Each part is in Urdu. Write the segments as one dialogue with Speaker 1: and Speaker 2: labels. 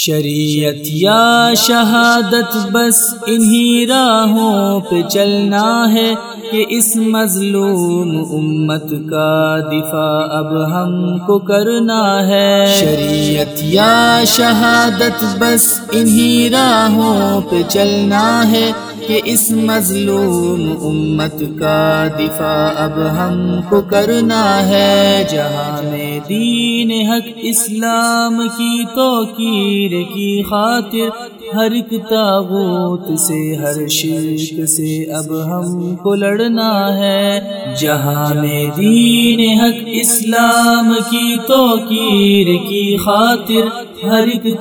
Speaker 1: شریعت یا شہادت، بس انہی راہوں پہ چلنا ہے کہ اس مظلوم امت کا دفاع اب ہم کو کرنا ہے۔ شریعت یا شہادت، بس انہی راہوں پہ چلنا ہے کہ اس مظلوم امت کا دفاع اب ہم کو کرنا ہے۔ جہاں میں دین حق، اسلام کی توقیر کی خاطر، ہر ایک تاغوت سے، ہر شرک سے اب ہم کو لڑنا ہے۔ جہاں میں دین حق، اسلام کی توقیر کی خاطر ہر ایک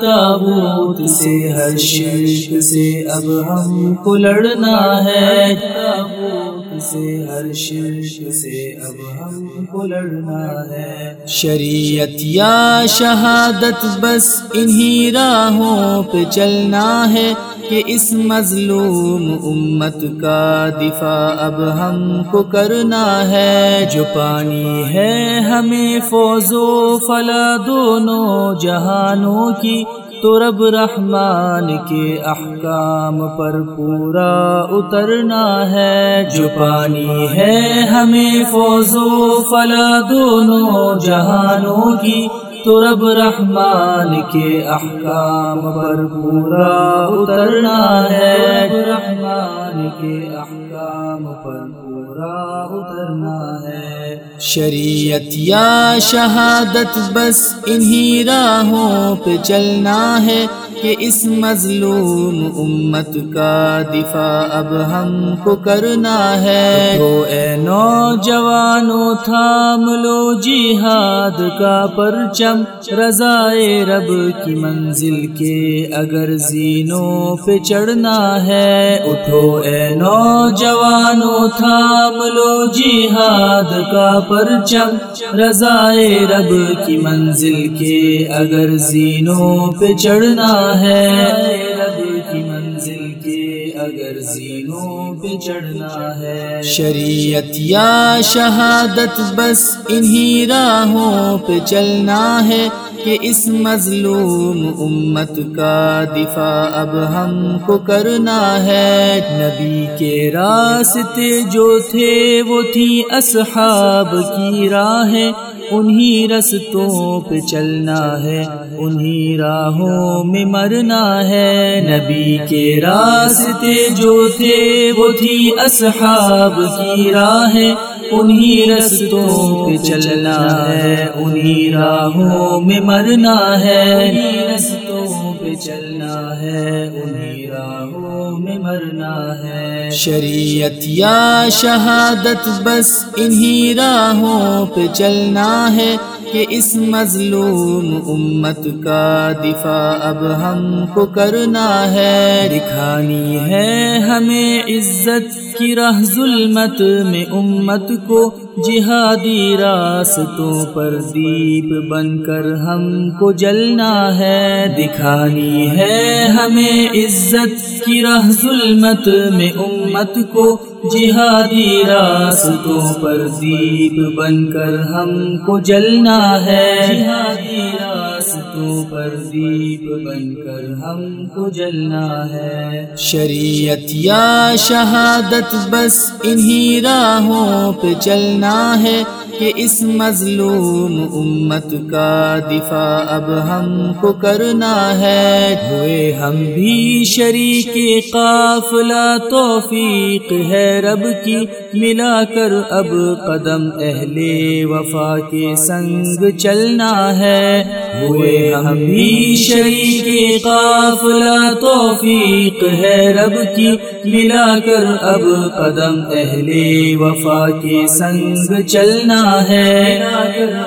Speaker 1: سے ہر شرک سے اب ہم کو لڑنا ہے تاغوت سے ہر شرک سے اب ہم کو لڑنا ہے۔ شریعت یا شہادت، بس انہی راہوں پہ چلنا ہے۔ کہ اس مظلوم امت کا دفاع اب ہم کو کرنا ہے۔ جو پانی ہے ہمیں فوز و فلا دونوں جہانوں کی، تو رب رحمان کے احکام پر پورا اترنا ہے۔ جو پانی ہے ہمیں فوز و فلا دونوں جہانوں کی تو رب رحمان کے احکام پر پورا اترنا ہے۔ رحمان کے احکام پر پورا اترنا ہے۔ شریعت یا شہادت بس انہی راہوں پہ چلنا ہے۔ کہ اس مظلوم امت کا دفاع اب ہم کو کرنا ہے۔ تو اے نوجوانوں تھام لو جہاد کا پرچم۔ رضائے رب کی منزل کے اگر زینوں پہ چڑھنا ہے۔ اٹھو اے نوجوانوں تھام لو جہاد کا پرچم۔ رضائے رب کی منزل کے اگر زینوں پہ چڑھنا ہے۔ رب کی منزل کے اگر زینوں پہ چڑھنا ہے۔ شریعت یا شہادت بس انہی راہوں پہ چلنا ہے۔ کہ اس مظلوم امت کا دفاع اب ہم کو کرنا ہے۔ نبی کے راستے جو تھے وہ تھی اصحاب کی راہیں۔ انہی رستوں پہ چلنا ہے، انہی راہوں میں مرنا ہے۔ نبی کے راستے جو تھے وہ تھی اصحاب کی راہیں۔ انہی رستوں پہ چلنا ہے، انہی راہوں میں مرنا ہے۔ رستوں پہ چلنا ہے، انہی راہوں میں مرنا ہے۔ شریعت یا شہادت بس انہی راہوں پہ چلنا ہے کہ اس مظلوم امت کا دفاع اب ہم کو کرنا ہے۔ دکھانی ہے ہمیں عزت کی راہ ظلمت میں امت کو جہادی راستوں پر دیپ بن کر ہم کو جلنا ہے، دکھانی ہے ہمیں عزت کی راہ ظلمت میں امت کو جہادی راستوں پر دیپ بن کر ہم کو جلنا ہے۔ تو پر دیپ بن کر ہم کو جلنا ہے۔ شریعت یا شہادت، بس انہی راہوں پہ چلنا ہے۔ کہ اس مظلوم امت کا دفاع اب ہم کو کرنا ہے۔ ہوئے ہم بھی شریک قافلہ توفیق ہے رب کی۔ ملا کر اب قدم اہل وفا کے سنگ چلنا ہے۔ ہوئے ہم بھی شریک قافلہ توفیق ہے رب کی۔ ملا کر اب قدم اہل وفا کے سنگ چلنا ہے۔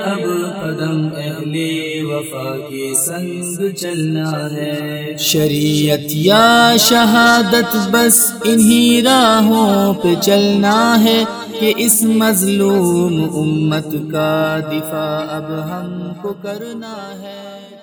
Speaker 1: اب قدم اہل وفا کے سنگ چلنا ہے۔ شریعت یا شہادت بس انہی راہوں پہ چلنا ہے کہ اس مظلوم امت کا دفاع اب ہم کو کرنا ہے۔